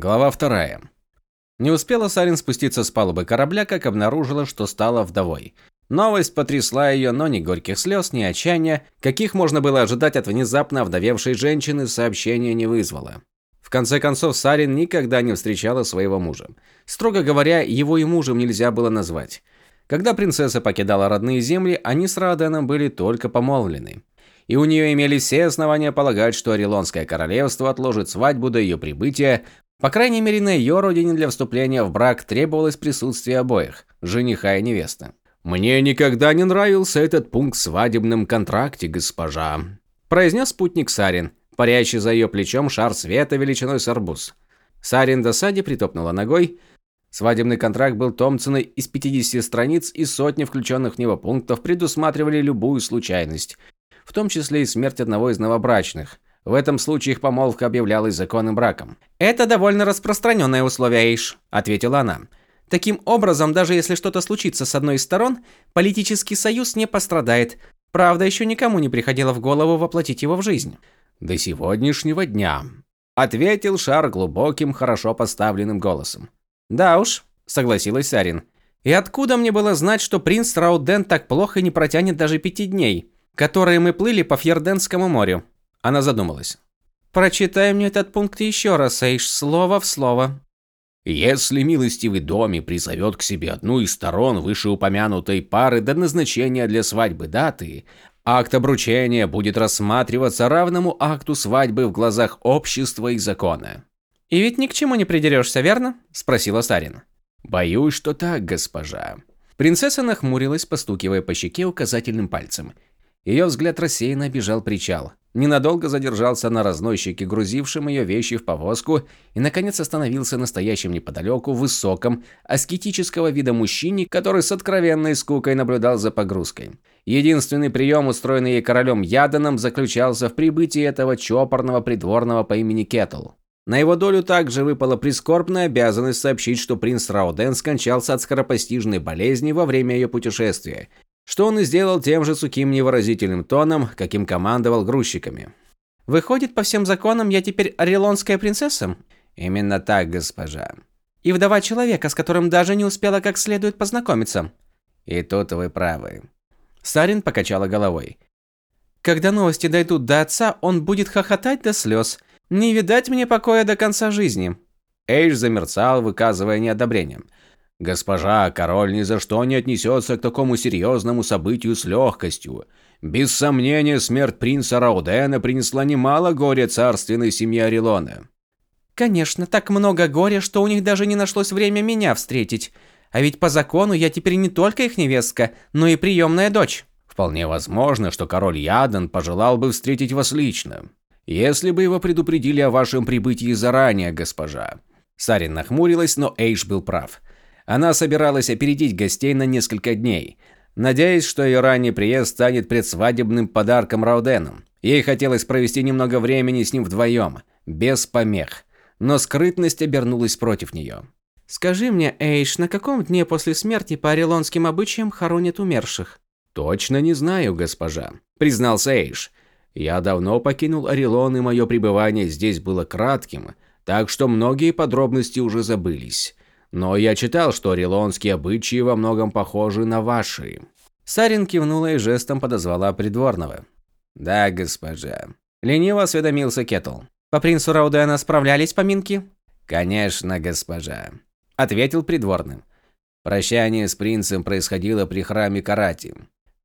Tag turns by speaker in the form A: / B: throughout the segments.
A: Глава вторая. Не успела Сарин спуститься с палубы корабля, как обнаружила, что стала вдовой. Новость потрясла ее, но ни горьких слез, ни отчаяния, каких можно было ожидать от внезапно овдовевшей женщины, сообщения не вызвало. В конце концов, Сарин никогда не встречала своего мужа. Строго говоря, его и мужем нельзя было назвать. Когда принцесса покидала родные земли, они с Раденом были только помолвлены. И у нее имели все основания полагать, что Орелонское королевство отложит свадьбу до ее прибытия, по крайней мере, на ее родине для вступления в брак требовалось присутствие обоих – жениха и невесты. «Мне никогда не нравился этот пункт в свадебном контракте, госпожа», – произнес спутник Сарин, парящий за ее плечом шар света величиной с арбуз. Сарин досаде притопнула ногой. Свадебный контракт был Томпсоной из 50 страниц и сотни включенных в него пунктов предусматривали любую случайность, в том числе и смерть одного из новобрачных – в этом случае их помолвка объявлялась законным браком. «Это довольно распространенное условие, Эйш», – ответила она. «Таким образом, даже если что-то случится с одной из сторон, политический союз не пострадает. Правда, еще никому не приходило в голову воплотить его в жизнь».
B: «До сегодняшнего дня», – ответил Шар глубоким, хорошо поставленным голосом.
A: «Да уж», – согласилась Сарин. «И откуда мне было знать, что принц Рауден так плохо не протянет даже пяти дней, которые мы плыли по Фьерденскому морю?» Она задумалась. «Прочитай мне этот пункт еще раз, Эйш, слово в слово».
B: Если милостивый доме призовет к себе одну из сторон вышеупомянутой пары до назначения для свадьбы даты, акт обручения будет рассматриваться равному акту свадьбы в глазах общества и закона.
A: «И ведь ни к чему не придерешься, верно?» – спросила Сарин.
B: «Боюсь, что так, госпожа».
A: Принцесса нахмурилась, постукивая по щеке указательным пальцем. Ее взгляд рассеянно бежал причал ненадолго задержался на разносчике, грузившем ее вещи в повозку, и, наконец, остановился настоящим неподалеку, высоком, аскетического вида мужчине, который с откровенной скукой наблюдал за погрузкой. Единственный прием, устроенный ей королем Яданом, заключался в прибытии этого чопорного придворного по имени Кетл. На его долю также выпала прискорбная обязанность сообщить, что принц Рауден скончался от скоропостижной болезни во время ее путешествия, что он и сделал тем же сухим невыразительным тоном, каким командовал грузчиками. «Выходит, по всем законам я теперь орелонская принцесса?»
B: «Именно так, госпожа».
A: «И вдова человека, с которым даже не успела как следует познакомиться?»
B: «И тут вы правы».
A: Сарин покачала головой. «Когда новости дойдут до отца, он будет хохотать до слез. Не видать мне покоя до конца жизни».
B: Эйш замерцал, выказывая неодобрение. Госпожа, король ни за что не отнесется к такому серьезному событию с легкостью. Без сомнения, смерть принца Раудена принесла немало горя царственной семье Орелона.
A: Конечно, так много горя, что у них даже не нашлось время меня встретить. А ведь по закону я теперь не только их невестка, но и приемная дочь.
B: Вполне возможно, что король Ядан пожелал бы встретить вас лично. Если бы его предупредили о вашем прибытии заранее, госпожа.
A: Сарин нахмурилась, но Эйш был прав. Она собиралась опередить гостей на несколько дней, надеясь, что ее ранний приезд станет предсвадебным подарком Раудену. Ей хотелось провести немного времени с ним вдвоем, без помех. Но скрытность обернулась против нее. «Скажи мне, Эйш, на каком дне после смерти по орелонским обычаям хоронят умерших?»
B: «Точно не знаю, госпожа», – признался Эйш. «Я давно покинул Орелон, и мое пребывание здесь было кратким, так что многие подробности уже забылись. Но я читал, что орелонские обычаи во многом похожи на ваши».
A: Сарин кивнула и жестом подозвала придворного.
B: «Да, госпожа».
A: Лениво осведомился Кетл. «По принцу Раудена справлялись поминки?»
B: «Конечно, госпожа», – ответил придворный. Прощание с принцем происходило при храме Карати.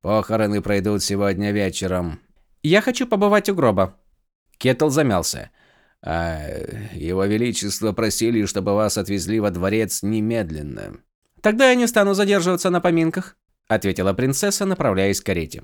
B: Похороны пройдут сегодня вечером.
A: «Я хочу побывать у гроба».
B: Кетл замялся. А его величество просили, чтобы вас отвезли во дворец немедленно.
A: Тогда я не стану задерживаться на поминках, ответила принцесса, направляясь к карете.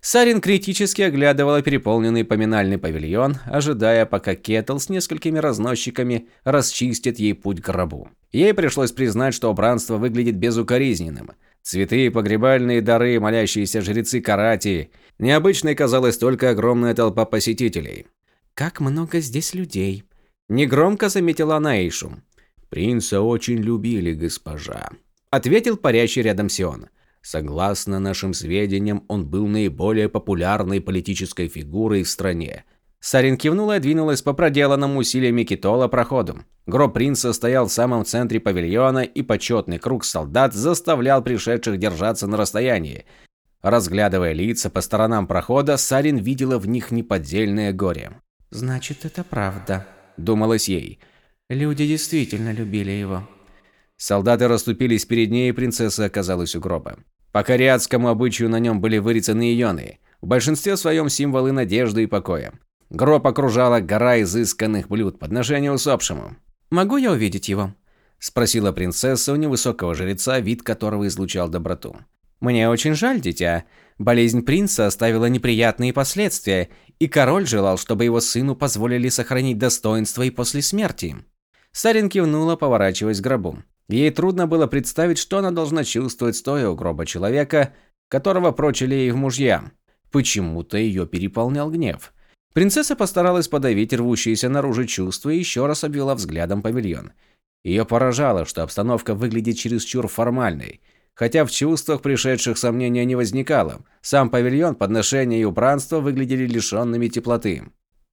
A: Сарин критически оглядывала переполненный поминальный павильон, ожидая, пока Кетл с несколькими разносчиками расчистит ей путь к гробу. Ей пришлось признать, что убранство выглядит безукоризненным. Цветы, погребальные дары, молящиеся жрецы Карати. Необычной казалась только огромная толпа посетителей. Как много здесь людей. Негромко заметила Наишу.
B: Принца очень любили, госпожа.
A: Ответил парящий рядом Сион.
B: Согласно нашим сведениям, он был наиболее популярной политической фигурой в стране.
A: Сарин кивнула и двинулась по проделанному усилиями Китола проходу. Гроб принца стоял в самом центре павильона, и почетный круг солдат заставлял пришедших держаться на расстоянии. Разглядывая лица по сторонам прохода, Сарин видела в них неподдельное горе.
B: «Значит, это правда», – думалось ей. «Люди действительно любили его».
A: Солдаты расступились перед ней, и принцесса оказалась у гроба. По кориатскому обычаю на нем были вырезаны ионы, в большинстве своем символы надежды и покоя. Гроб окружала гора изысканных блюд, подношения усопшему.
B: «Могу я увидеть его?»
A: – спросила принцесса у невысокого жреца, вид которого излучал доброту.
B: «Мне очень жаль, дитя. Болезнь принца оставила неприятные последствия, и король желал, чтобы его сыну позволили сохранить достоинство и после смерти».
A: Сарин кивнула, поворачиваясь к гробу. Ей трудно было представить, что она должна чувствовать, стоя у гроба человека, которого прочили ей в мужья. Почему-то ее переполнял гнев. Принцесса постаралась подавить рвущиеся наружу чувства и еще раз обвела взглядом павильон. Ее поражало, что обстановка выглядит чересчур формальной. Хотя в чувствах пришедших сомнения не возникало. Сам павильон, подношения и убранство выглядели лишенными теплоты.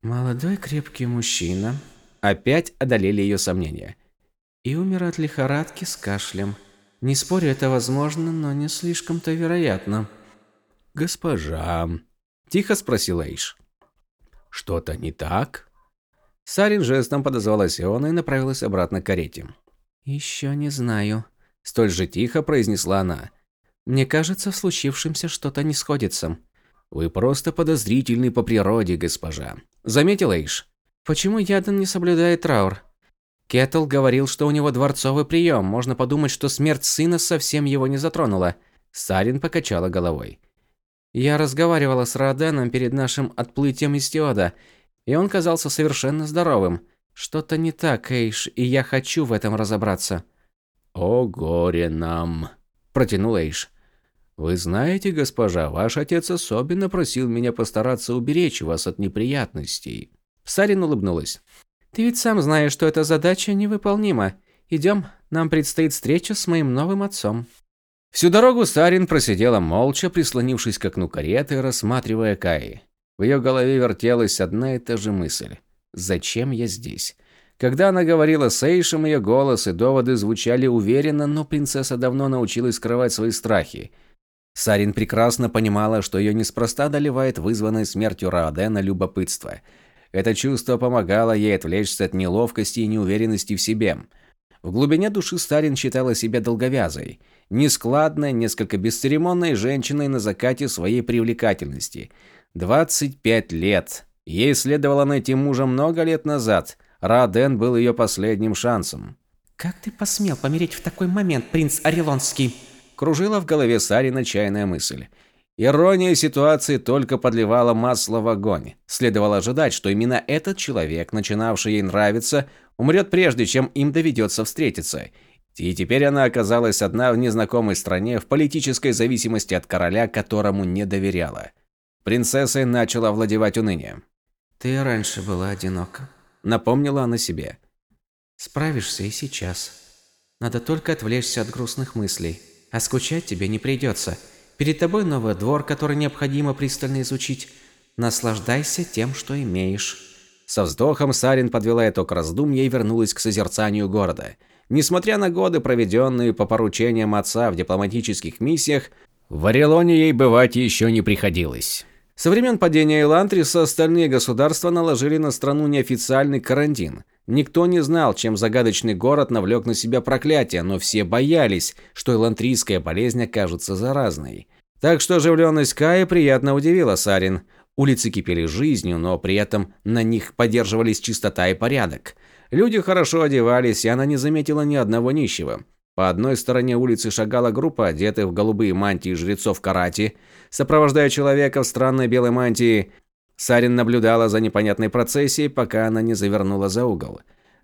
B: «Молодой крепкий мужчина».
A: Опять одолели ее сомнения.
B: «И умер от лихорадки с кашлем. Не спорю, это возможно, но не слишком-то вероятно».
A: «Госпожа», – тихо спросил Эйш. Что-то не так? Сарин жестом подозвала Сиона и направилась обратно к карете.
B: «Еще не знаю», –
A: столь же тихо произнесла она.
B: «Мне кажется, в случившемся что-то не сходится».
A: «Вы просто подозрительны по природе, госпожа», – заметил Эйш.
B: «Почему Ядан не соблюдает траур?» Кеттл говорил, что у него дворцовый прием. Можно подумать, что смерть сына совсем его не затронула.
A: Сарин покачала головой.
B: Я разговаривала с Роденом перед нашим отплытием из Теода, и он казался совершенно здоровым. Что-то не так, Эйш, и я хочу в этом разобраться.
A: О горе нам, протянул Эйш. Вы знаете, госпожа, ваш отец особенно просил меня постараться уберечь вас от неприятностей.
B: Сарин улыбнулась. Ты ведь сам знаешь, что эта задача невыполнима. Идем, нам предстоит встреча с моим новым отцом.
A: Всю дорогу Сарин просидела молча, прислонившись к окну кареты, рассматривая Каи. В ее голове вертелась одна и та же мысль. «Зачем я здесь?» Когда она говорила с Эйшем, ее голос и доводы звучали уверенно, но принцесса давно научилась скрывать свои страхи. Сарин прекрасно понимала, что ее неспроста доливает вызванное смертью Раадена любопытство. Это чувство помогало ей отвлечься от неловкости и неуверенности в себе. В глубине души Сарин считала себя долговязой – нескладной, несколько бесцеремонной женщиной на закате своей привлекательности. 25 лет. Ей следовало найти мужа много лет назад. Раден был ее последним шансом.
B: «Как ты посмел помереть в такой момент, принц Орелонский?»
A: Кружила в голове Сарина чайная мысль. Ирония ситуации только подливала масло в огонь. Следовало ожидать, что именно этот человек, начинавший ей нравиться, умрет прежде, чем им доведется встретиться. И теперь она оказалась одна в незнакомой стране в политической зависимости от короля, которому не доверяла. Принцессой начала овладевать уныние.
B: «Ты раньше была одинока», –
A: напомнила она себе.
B: «Справишься и сейчас. Надо только отвлечься от грустных мыслей. А скучать тебе не придется. Перед тобой новый двор, который необходимо пристально изучить. Наслаждайся тем, что имеешь».
A: Со вздохом Сарин подвела итог раздумья и вернулась к созерцанию города – Несмотря на годы, проведенные по поручениям отца в дипломатических миссиях, в Орелоне ей бывать еще не приходилось. Со времен падения Элантриса остальные государства наложили на страну неофициальный карантин. Никто не знал, чем загадочный город навлек на себя проклятие, но все боялись, что элантрийская болезнь окажется заразной. Так что оживленность Каи приятно удивила Сарин. Улицы кипели жизнью, но при этом на них поддерживались чистота и порядок. Люди хорошо одевались, и она не заметила ни одного нищего. По одной стороне улицы шагала группа одетых в голубые мантии жрецов карати, сопровождая человека в странной белой мантии. Сарин наблюдала за непонятной процессией, пока она не завернула за угол.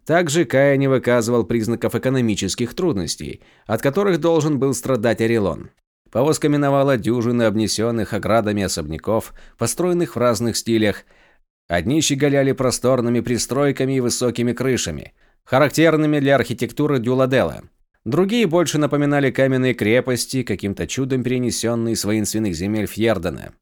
A: Также Кая не выказывал признаков экономических трудностей, от которых должен был страдать Орелон. Повозка миновала дюжины обнесенных оградами особняков, построенных в разных стилях, Одни щеголяли просторными пристройками и высокими крышами, характерными для архитектуры Дюладела. Другие больше напоминали каменные крепости, каким-то чудом перенесенные с воинственных земель Фьердена.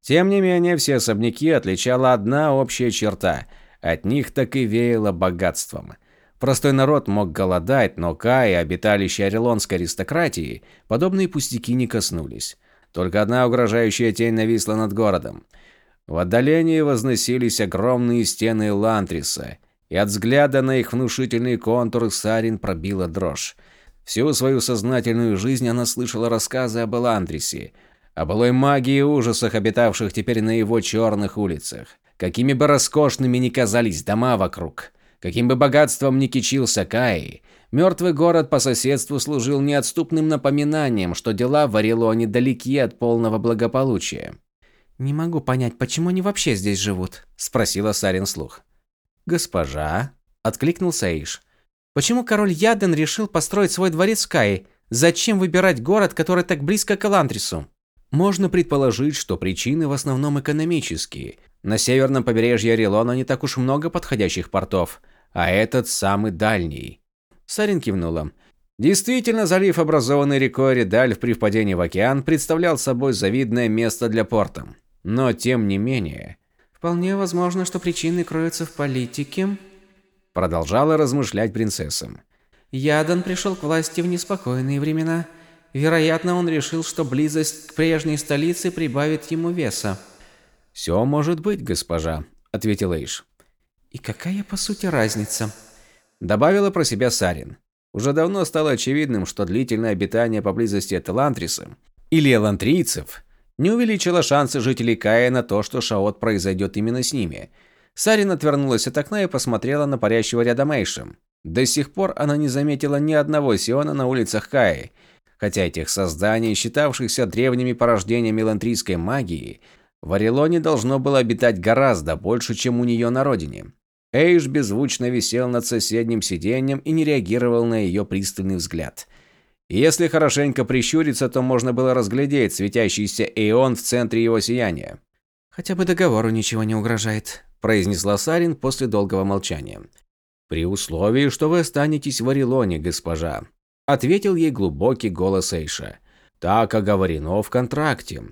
A: Тем не менее, все особняки отличала одна общая черта – от них так и веяло богатством. Простой народ мог голодать, но Каи, обиталище орелонской аристократии, подобные пустяки не коснулись. Только одна угрожающая тень нависла над городом. В отдалении возносились огромные стены Лантриса, и от взгляда на их внушительные контуры Сарин пробила дрожь. Всю свою сознательную жизнь она слышала рассказы об Эландрисе, о былой магии и ужасах, обитавших теперь на его черных улицах. Какими бы роскошными ни казались дома вокруг, каким бы богатством ни кичился Каи, мертвый город по соседству служил неотступным напоминанием, что дела в Орелоне далеки от полного благополучия.
B: «Не могу понять, почему они вообще здесь живут?» – спросила Сарин слух.
A: «Госпожа?» – откликнулся Эйш.
B: Почему король Яден решил построить свой дворец в Кае? Зачем выбирать город, который так близко к Эландрису?
A: Можно предположить, что причины в основном экономические. На северном побережье Орелона не так уж много подходящих портов, а этот самый дальний. Сарин кивнула. Действительно, залив, образованный рекой Редальф при впадении в океан, представлял собой завидное место для порта. Но тем не менее...
B: Вполне возможно, что причины кроются в политике,
A: Продолжала размышлять принцесса.
B: Ядан пришел к власти в неспокойные времена. Вероятно, он решил, что близость к прежней столице прибавит ему веса.
A: «Все может быть, госпожа», — ответил Эйш.
B: «И какая, по сути, разница?»
A: Добавила про себя Сарин. Уже давно стало очевидным, что длительное обитание поблизости от Элантриса или элантрийцев не увеличило шансы жителей Кая на то, что Шаот произойдет именно с ними – Сарин отвернулась от окна и посмотрела на парящего рядом Эйша. До сих пор она не заметила ни одного Сиона на улицах Каи, хотя этих созданий, считавшихся древними порождениями лантрийской магии, в Орелоне должно было обитать гораздо больше, чем у нее на родине. Эйш беззвучно висел над соседним сиденьем и не реагировал на ее пристальный взгляд. Если хорошенько прищуриться, то можно было разглядеть светящийся Эйон в центре его сияния.
B: «Хотя бы договору ничего не угрожает», –
A: произнесла Сарин после долгого молчания. «При условии, что вы останетесь в Орелоне, госпожа», – ответил ей глубокий голос Эйша. «Так оговорено в контракте.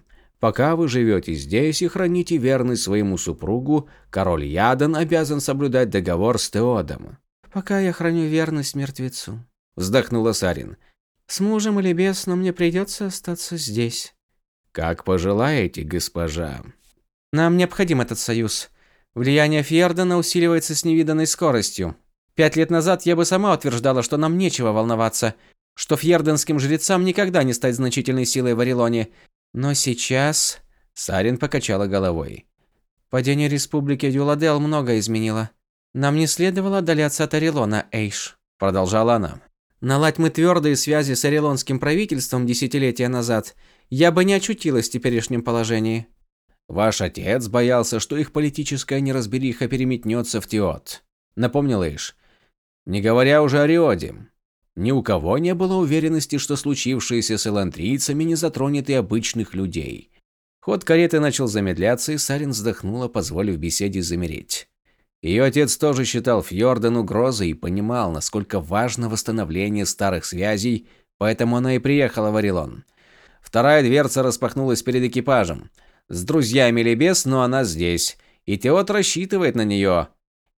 A: Пока вы живете здесь и храните верность своему супругу, король Ядан обязан соблюдать договор с Теодом».
B: «Пока я храню верность мертвецу», –
A: вздохнула Сарин.
B: «С мужем или без, но мне придется остаться здесь».
A: «Как пожелаете, госпожа».
B: «Нам необходим этот союз. Влияние Фьердена усиливается с невиданной скоростью. Пять лет назад я бы сама утверждала, что нам нечего волноваться, что фьерденским жрецам никогда не стать значительной силой в Орелоне. Но сейчас...
A: Сарин покачала головой.
B: Падение республики Дюладел много изменило. Нам не следовало отдаляться от Орелона, Эйш, продолжала она. Наладь мы твердые связи с орелонским правительством десятилетия назад, я бы не очутилась в теперешнем положении.
A: Ваш отец боялся, что их политическая неразбериха переметнется в Теот. Напомнил Эйш. Не говоря уже о Риоде. Ни у кого не было уверенности, что случившееся с элантрийцами не затронет и обычных людей. Ход кареты начал замедляться, и Сарин вздохнула, позволив беседе замереть. Ее отец тоже считал Фьорден угрозой и понимал, насколько важно восстановление старых связей, поэтому она и приехала в Орелон. Вторая дверца распахнулась перед экипажем – с друзьями или без, но она здесь, и Теот рассчитывает на нее.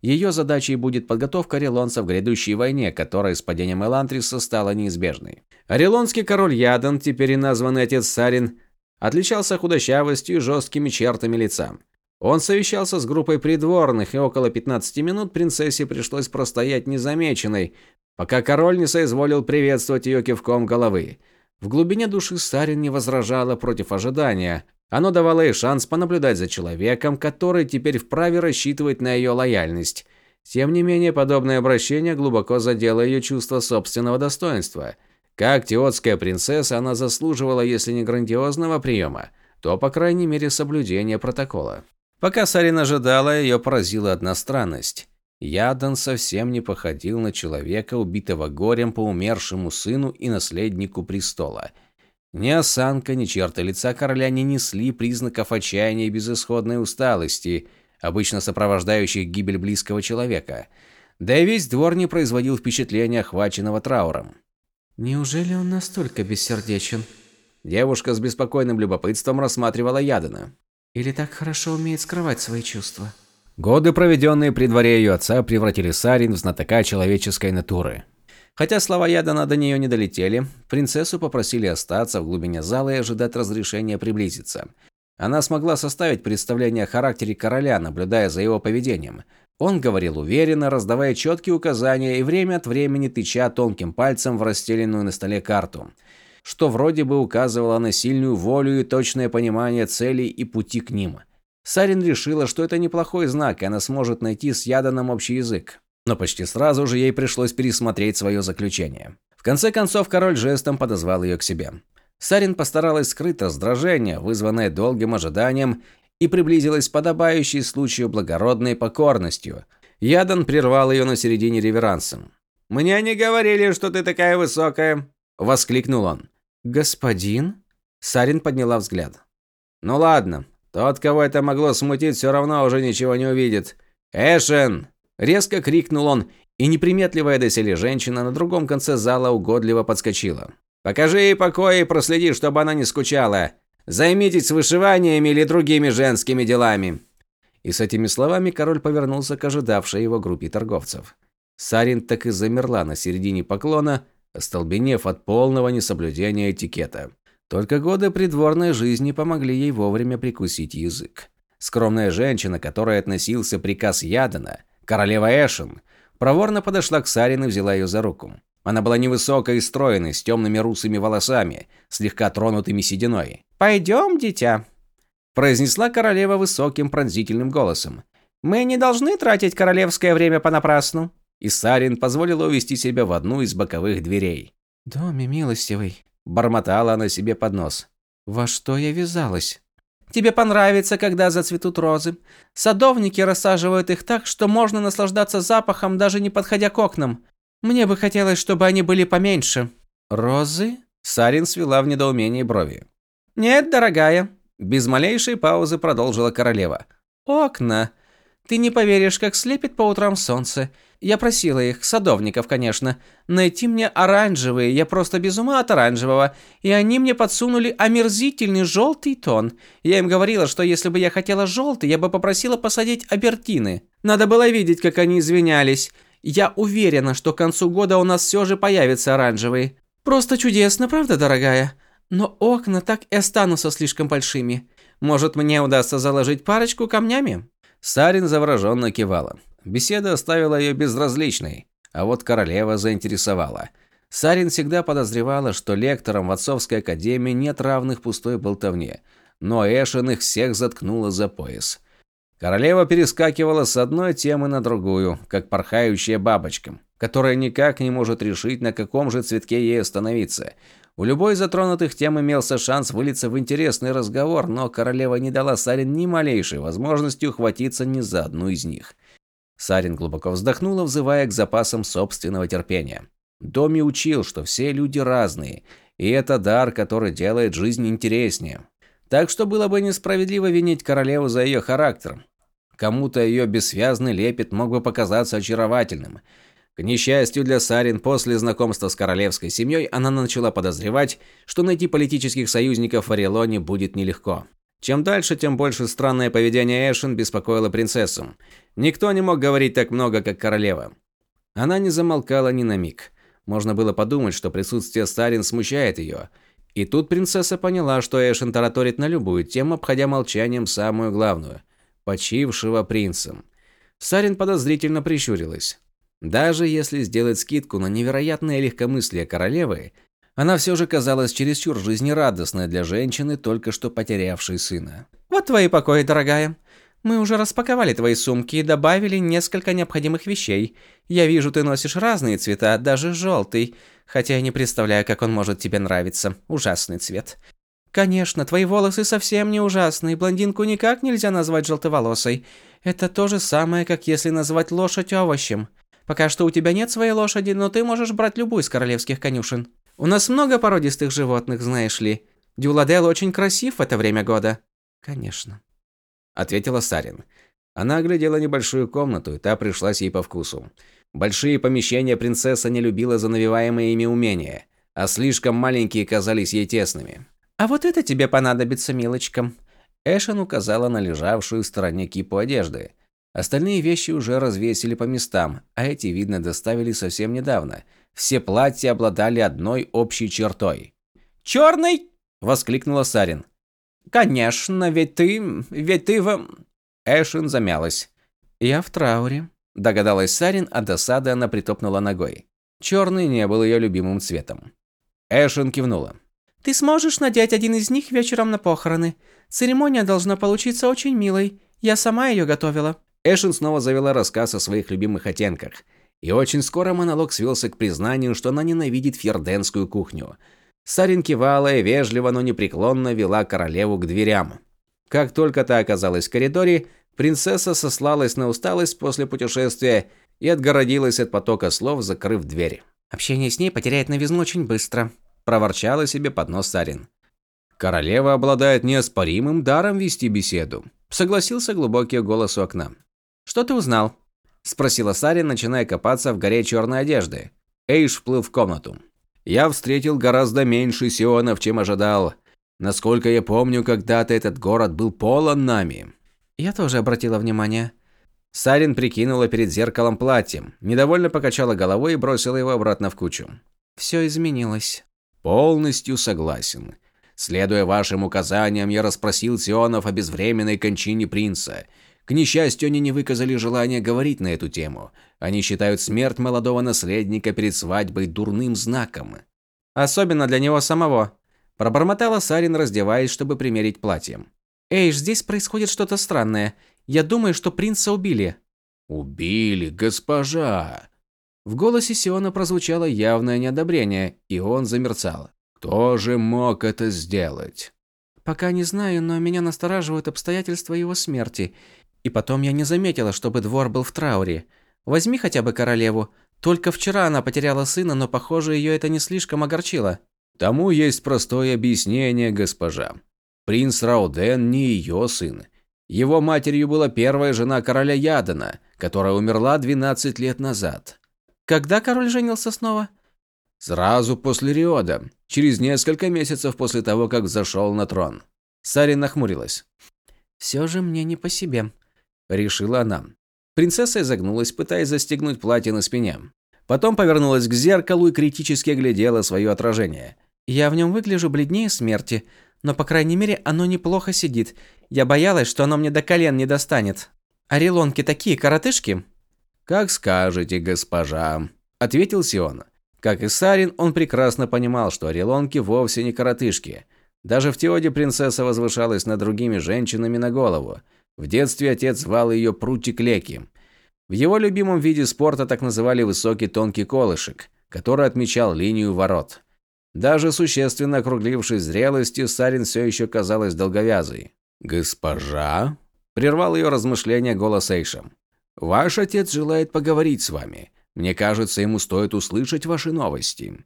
A: Ее задачей будет подготовка орелонцев к грядущей войне, которая с падением Элантриса стала неизбежной. Орелонский король Ядан, теперь и названный отец Сарин, отличался худощавостью и жесткими чертами лица. Он совещался с группой придворных, и около 15 минут принцессе пришлось простоять незамеченной, пока король не соизволил приветствовать ее кивком головы. В глубине души Сарин не возражала против ожидания, оно давало ей шанс понаблюдать за человеком, который теперь вправе рассчитывать на ее лояльность. Тем не менее, подобное обращение глубоко задело ее чувство собственного достоинства. Как теотская принцесса, она заслуживала, если не грандиозного приема, то, по крайней мере, соблюдения протокола. Пока Сарин ожидала, ее поразила одна странность. Ядан совсем не походил на человека, убитого горем по умершему сыну и наследнику престола – ни осанка, ни черты лица короля не несли признаков отчаяния и безысходной усталости, обычно сопровождающих гибель близкого человека. Да и весь двор не производил впечатления охваченного трауром.
B: «Неужели он настолько бессердечен?»
A: Девушка с беспокойным любопытством рассматривала Ядана.
C: Или так хорошо умеет скрывать свои чувства?
A: Годы, проведенные при дворе ее отца, превратили Сарин в знатока человеческой натуры. Хотя слова Ядана до нее не долетели, принцессу попросили остаться в глубине зала и ожидать разрешения приблизиться. Она смогла составить представление о характере короля, наблюдая за его поведением. Он говорил уверенно, раздавая четкие указания и время от времени тыча тонким пальцем в расстеленную на столе карту, что вроде бы указывало на сильную волю и точное понимание целей и пути к ним. Сарин решила, что это неплохой знак, и она сможет найти с Яданом общий язык. Но почти сразу же ей пришлось пересмотреть свое заключение. В конце концов, король жестом подозвал ее к себе. Сарин постаралась скрыть раздражение, вызванное долгим ожиданием, и приблизилась с подобающей случаю благородной покорностью. Ядан прервал ее на середине реверансом. «Мне не говорили, что ты такая высокая!» – воскликнул он.
C: «Господин?»
A: Сарин подняла взгляд. «Ну ладно, тот, кого это могло смутить, все равно уже ничего не увидит. Эшен!» Резко крикнул он, и неприметливая доселе женщина на другом конце зала угодливо подскочила. «Покажи ей покой и проследи, чтобы она не скучала. Займитесь вышиваниями или другими женскими делами». И с этими словами король повернулся к ожидавшей его группе торговцев. Сарин так и замерла на середине поклона, остолбенев от полного несоблюдения этикета. Только годы придворной жизни помогли ей вовремя прикусить язык. Скромная женщина, которой относился приказ Ядана, Королева Эшен проворно подошла к Сарин и взяла ее за руку. Она была невысокой и стройной, с темными русыми волосами, слегка тронутыми сединой.
C: «Пойдем, дитя», – произнесла королева высоким пронзительным голосом. «Мы не должны тратить королевское время понапрасну».
A: И Сарин позволила увести себя в одну из боковых дверей.
C: «Доме милостивый», –
A: бормотала она себе под нос.
C: «Во что я вязалась?» Тебе понравится, когда зацветут розы. Садовники рассаживают их так, что можно наслаждаться запахом, даже не подходя к окнам. Мне бы хотелось, чтобы они были поменьше.
A: Розы? Сарин свела в недоумении брови.
C: Нет, дорогая.
A: Без малейшей паузы продолжила королева.
C: Окна. Ты не поверишь, как слепит по утрам солнце. Я просила их, садовников, конечно, найти мне оранжевые, я просто без ума от оранжевого, и они мне подсунули омерзительный желтый тон. Я им говорила, что если бы я хотела желтый, я бы попросила посадить абертины. Надо было видеть, как они извинялись. Я уверена, что к концу года у нас все же появятся оранжевые. Просто чудесно, правда, дорогая? Но окна так и останутся слишком большими. Может, мне удастся заложить парочку камнями?
A: Сарин завороженно кивала. Беседа оставила ее безразличной, а вот королева заинтересовала. Сарин всегда подозревала, что лекторам в отцовской академии нет равных пустой болтовне, но Эшен их всех заткнула за пояс. Королева перескакивала с одной темы на другую, как порхающая бабочка, которая никак не может решить, на каком же цветке ей остановиться. У любой из затронутых тем имелся шанс вылиться в интересный разговор, но королева не дала Сарин ни малейшей возможности ухватиться ни за одну из них. Сарин глубоко вздохнула, взывая к запасам собственного терпения. Доми учил, что все люди разные, и это дар, который делает жизнь интереснее. Так что было бы несправедливо винить королеву за ее характер. Кому-то ее бессвязный лепет мог бы показаться очаровательным. К несчастью для Сарин, после знакомства с королевской семьей, она начала подозревать, что найти политических союзников в Орелоне будет нелегко. Чем дальше, тем больше странное поведение Эшен беспокоило принцессу. Никто не мог говорить так много, как королева. Она не замолкала ни на миг. Можно было подумать, что присутствие Сарин смущает ее. И тут принцесса поняла, что Эшен тараторит на любую тему, обходя молчанием самую главную – почившего принцем. Сарин подозрительно прищурилась. Даже если сделать скидку на невероятное легкомыслие королевы, она все же казалась чересчур жизнерадостной для женщины, только что потерявшей сына.
C: «Вот твои покои, дорогая. Мы уже распаковали твои сумки и добавили несколько необходимых вещей. Я вижу, ты носишь разные цвета, даже желтый, хотя я не представляю, как он может тебе нравиться. Ужасный цвет. Конечно, твои волосы совсем не ужасные, блондинку никак нельзя назвать желтоволосой. Это то же самое, как если назвать лошадь овощем. Пока что у тебя нет своей лошади, но ты можешь брать любую из королевских конюшен. У нас много породистых животных, знаешь ли. Дюладел очень красив в это время года.
A: Конечно, ответила Сарин. Она оглядела небольшую комнату, и та пришлась ей по вкусу. Большие помещения принцесса не любила за навиваемые ими умения, а слишком маленькие казались ей тесными.
C: А вот это тебе понадобится, милочка.
A: Эшен указала на лежавшую в стороне кипу одежды. Остальные вещи уже развесили по местам, а эти, видно, доставили совсем недавно. Все платья обладали одной общей чертой.
C: «Черный?»
A: – воскликнула Сарин.
C: «Конечно, ведь ты... ведь ты в...»
A: Эшен замялась.
C: «Я в трауре», –
A: догадалась Сарин, а досады она притопнула ногой. Черный не был ее любимым цветом. Эшен кивнула.
C: «Ты сможешь надеть один из них вечером на похороны. Церемония должна получиться очень милой. Я сама ее готовила».
A: Эшен снова завела рассказ о своих любимых оттенках. И очень скоро монолог свелся к признанию, что она ненавидит фьерденскую кухню. Сарин кивала и вежливо, но непреклонно вела королеву к дверям. Как только та оказалась в коридоре, принцесса сослалась на усталость после путешествия и отгородилась от потока слов, закрыв дверь.
C: «Общение с ней потеряет новизну очень быстро», – проворчала себе под нос Сарин.
A: «Королева обладает неоспоримым даром вести беседу», – согласился глубокий голос у окна.
C: «Что ты узнал?»
A: – спросила Сарин, начиная копаться в горе черной одежды. Эйш вплыл в комнату. «Я встретил гораздо меньше сионов, чем ожидал. Насколько я помню, когда-то этот город был полон нами».
C: «Я тоже обратила внимание»,
A: Сарин прикинула перед зеркалом платьем, недовольно покачала головой и бросила его обратно в кучу.
C: «Все изменилось».
A: «Полностью согласен. Следуя вашим указаниям, я расспросил Сионов о безвременной кончине принца. К несчастью, они не выказали желания говорить на эту тему. Они считают смерть молодого наследника перед свадьбой дурным знаком.
C: Особенно для него самого. Пробормотала Сарин, раздеваясь, чтобы примерить платье. «Эй, здесь происходит что-то странное. Я думаю, что принца убили».
A: «Убили, госпожа!»
C: В голосе Сиона прозвучало явное неодобрение, и он замерцал.
A: «Кто же мог это сделать?»
C: «Пока не знаю, но меня настораживают обстоятельства его смерти. И потом я не заметила, чтобы двор был в трауре. Возьми хотя бы королеву. Только вчера она потеряла сына, но, похоже, ее это не слишком огорчило».
A: «Тому есть простое объяснение, госпожа. Принц Рауден не ее сын. Его матерью была первая жена короля Ядана, которая умерла 12 лет назад.
C: Когда король женился снова?
A: Сразу после Риода, через несколько месяцев после того, как зашел на трон. Сари нахмурилась.
C: «Все же мне не по себе», –
A: решила она. Принцесса изогнулась, пытаясь застегнуть платье на спине. Потом повернулась к зеркалу и критически оглядела свое отражение.
C: «Я в нем выгляжу бледнее смерти, но, по крайней мере, оно неплохо сидит. Я боялась, что оно мне до колен не достанет. Орелонки такие коротышки?»
A: «Как скажете, госпожа», – ответил Сион. Как и Сарин, он прекрасно понимал, что орелонки вовсе не коротышки. Даже в Теоде принцесса возвышалась над другими женщинами на голову. В детстве отец звал ее Прутик-Леки. В его любимом виде спорта так называли высокий тонкий колышек, который отмечал линию ворот. Даже существенно округлившись зрелостью, Сарин все еще казалась долговязой. «Госпожа?» – прервал ее размышления голос Эйша. «Ваш отец желает поговорить с вами. Мне кажется, ему стоит услышать ваши новости».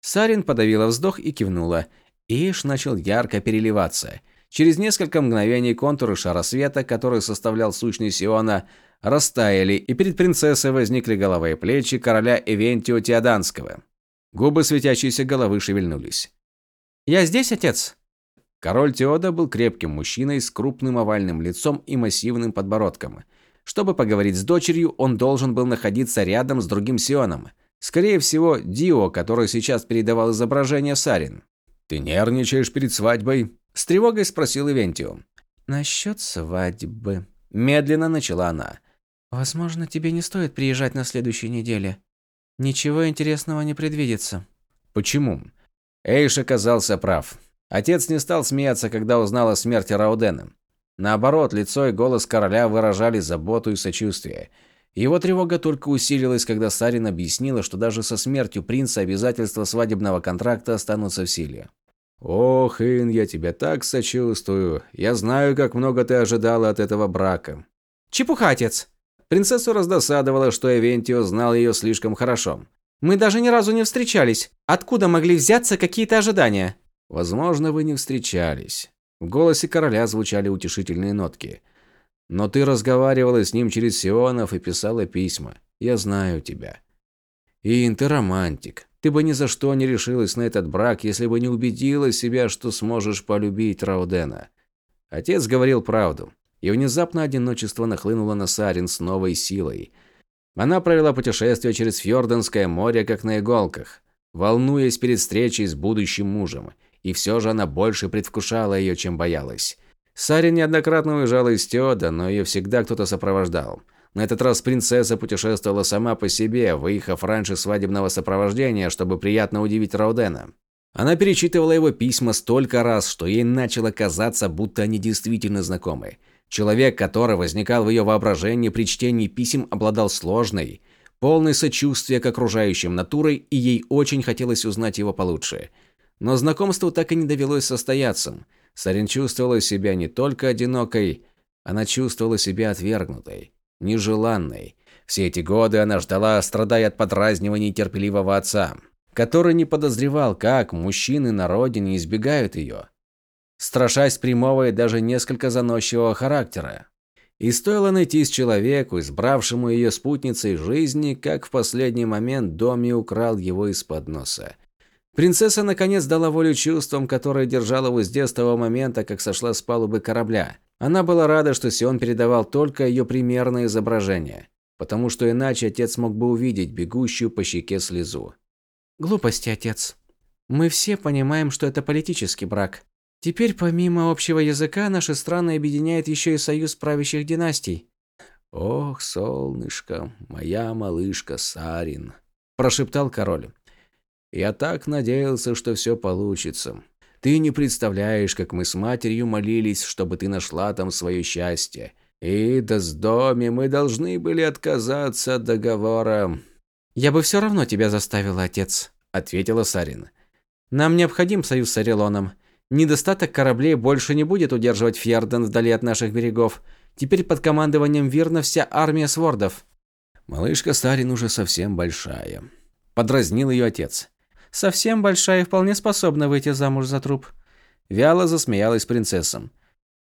C: Сарин подавила вздох и кивнула. Эйш начал ярко переливаться. Через несколько мгновений контуры шара света, который составлял сущность Сиона, растаяли, и перед принцессой возникли голова и плечи короля Эвентио Теоданского. Губы светящейся головы шевельнулись. «Я здесь, отец?»
A: Король Теода был крепким мужчиной с крупным овальным лицом и массивным подбородком. Чтобы поговорить с дочерью, он должен был находиться рядом с другим Сионом. Скорее всего, Дио, который сейчас передавал изображение Сарин. «Ты нервничаешь перед свадьбой?» – с тревогой спросил Ивентио.
C: «Насчет свадьбы», –
A: медленно начала она.
C: «Возможно, тебе не стоит приезжать на следующей неделе. Ничего интересного не предвидится».
A: «Почему?» Эйш оказался прав. Отец не стал смеяться, когда узнал о смерти Раудена. Наоборот, лицо и голос короля выражали заботу и сочувствие. Его тревога только усилилась, когда Сарин объяснила, что даже со смертью принца обязательства свадебного контракта останутся в силе. «Ох, Ин, я тебя так сочувствую. Я знаю, как много ты ожидала от этого брака».
C: «Чепуха, отец!»
A: Принцессу раздосадовало, что Эвентио знал ее слишком хорошо.
C: «Мы даже ни разу не встречались. Откуда могли взяться какие-то ожидания?»
A: Возможно, вы не встречались. В голосе короля звучали утешительные нотки. Но ты разговаривала с ним через Сионов и писала письма. Я знаю тебя. Ин, ты романтик. Ты бы ни за что не решилась на этот брак, если бы не убедила себя, что сможешь полюбить Раудена.
B: Отец говорил правду. И внезапно одиночество нахлынуло на Сарин с новой силой. Она провела путешествие через Фьорденское море, как на иголках, волнуясь перед встречей с будущим мужем. И все же она больше предвкушала ее, чем боялась. Сарин неоднократно уезжала из Теода, но ее всегда кто-то сопровождал. На этот раз принцесса путешествовала сама по себе, выехав раньше свадебного сопровождения, чтобы приятно удивить Раудена. Она перечитывала его письма столько раз, что ей начало казаться, будто они действительно знакомы. Человек, который возникал в ее воображении при чтении писем, обладал сложной, полной сочувствия к окружающим натурой, и ей очень хотелось узнать его получше. Но знакомство так и не довелось состояться. Сарин чувствовала себя не только одинокой, она чувствовала себя отвергнутой, нежеланной. Все эти годы она ждала, страдая от подразниваний терпеливого отца, который не подозревал, как мужчины на родине избегают ее страшась прямого и даже несколько заносчивого характера. И стоило найтись человеку, избравшему ее спутницей жизни, как в последний момент Доми украл его из-под носа. Принцесса наконец дала волю чувствам, которые держала его с детства момента, как сошла с палубы корабля. Она была рада, что Сион передавал только ее примерное изображение, потому что иначе отец мог бы увидеть бегущую по щеке слезу.
C: «Глупости, отец. Мы все понимаем, что это политический брак. Теперь помимо общего языка наши страны объединяет еще и союз правящих династий.
B: Ох, солнышко, моя малышка Сарин, прошептал король. Я так надеялся, что все получится. Ты не представляешь, как мы с матерью молились, чтобы ты нашла там свое счастье. И да с доме мы должны были отказаться от договора.
C: Я бы все равно тебя заставила, отец, ответила Сарин. Нам необходим союз с Орелоном. Недостаток кораблей больше не будет удерживать Фьерден вдали от наших берегов. Теперь под командованием Вирна вся армия свордов.
B: Малышка Старин уже совсем большая. Подразнил ее отец.
C: Совсем большая и вполне способна выйти замуж за труп. Вяло засмеялась принцесса.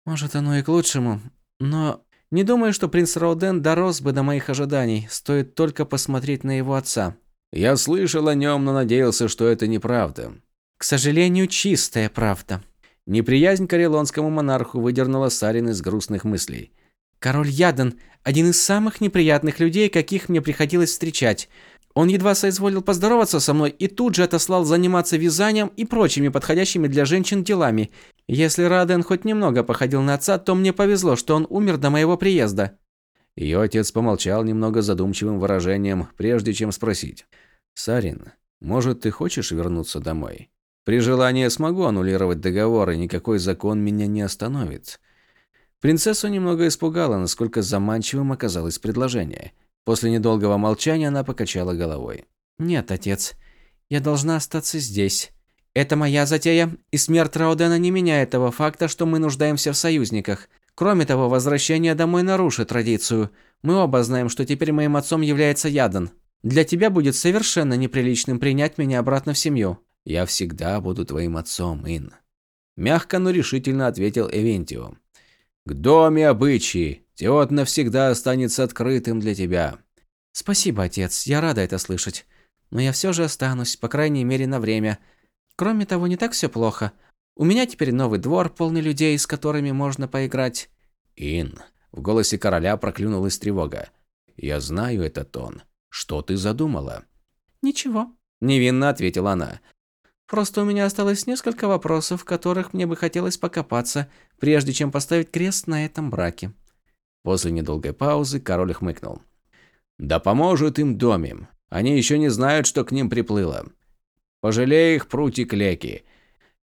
C: Может, оно и к лучшему. Но не думаю, что принц Роуден дорос бы до моих ожиданий. Стоит только посмотреть на его отца.
B: Я слышал о нем, но надеялся, что это неправда.
C: К сожалению, чистая правда.
B: Неприязнь к орелонскому монарху выдернула Сарин из грустных мыслей.
C: Король Ядан – один из самых неприятных людей, каких мне приходилось встречать. Он едва соизволил поздороваться со мной и тут же отослал заниматься вязанием и прочими подходящими для женщин делами. Если Раден хоть немного походил на отца, то мне повезло, что он умер до моего приезда.
B: Ее отец помолчал немного задумчивым выражением, прежде чем спросить. «Сарин, может, ты хочешь вернуться домой?» При желании смогу аннулировать договор, и никакой закон меня не остановит. Принцессу немного испугало, насколько заманчивым оказалось предложение. После недолгого молчания она покачала головой.
C: «Нет, отец, я должна остаться здесь. Это моя затея, и смерть Раудена не меняет того факта, что мы нуждаемся в союзниках. Кроме того, возвращение домой нарушит традицию. Мы оба знаем, что теперь моим отцом является Ядан. Для тебя будет совершенно неприличным принять меня обратно в семью.
B: «Я всегда буду твоим отцом, Ин», – мягко, но решительно ответил Эвентио. «К доме обычаи. Теот навсегда останется открытым для тебя».
C: «Спасибо, отец. Я рада это слышать. Но я все же останусь, по крайней мере, на время. Кроме того, не так все плохо. У меня теперь новый двор, полный людей, с которыми можно поиграть».
B: «Ин», – в голосе короля проклюнулась тревога. «Я знаю этот тон. Что ты задумала?»
C: «Ничего», –
B: невинно ответила она.
C: Просто у меня осталось несколько вопросов, в которых мне бы хотелось покопаться, прежде чем поставить крест на этом браке.
B: После недолгой паузы король хмыкнул. Да поможет им домим. Они еще не знают, что к ним приплыло. Пожалей их, прути клеки.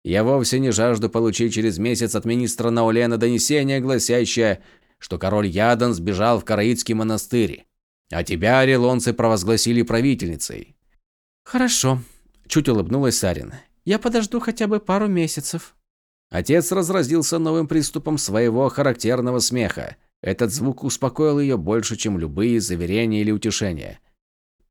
B: Я вовсе не жажду получить через месяц от министра Наулена донесение, гласящее, что король Ядан сбежал в Караитский монастырь, а тебя орелонцы провозгласили правительницей.
C: Хорошо, Чуть улыбнулась Сарин. Я подожду хотя бы пару месяцев.
B: Отец разразился новым приступом своего характерного смеха. Этот звук успокоил ее больше, чем любые заверения или утешения.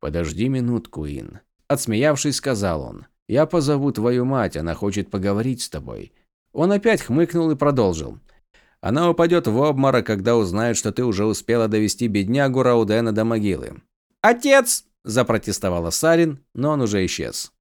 B: «Подожди минутку, Ин», – отсмеявшись, сказал он. «Я позову твою мать, она хочет поговорить с тобой». Он опять хмыкнул и продолжил. «Она упадет в обморок, когда узнает, что ты уже успела довести беднягу Раудена до могилы».
C: «Отец!»
B: – запротестовала Сарин, но он уже исчез.